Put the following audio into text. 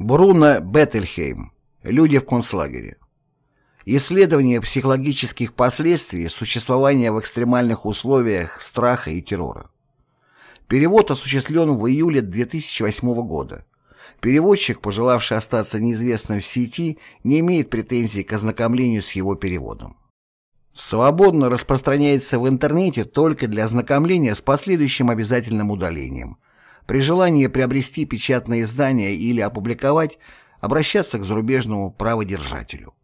Бруно Беттельхейм. Люди в концлагере. Исследование психологических последствий существования в экстремальных условиях страха и террора. Перевод осуществлен в июле 2008 года. Переводчик, пожелавший остаться неизвестным в сети, не имеет претензий к ознакомлению с его переводом. Свободно распространяется в интернете только для ознакомления с последующим обязательным удалением. При желании приобрести печатное издание или опубликовать, обращаться к зарубежному праводержателю.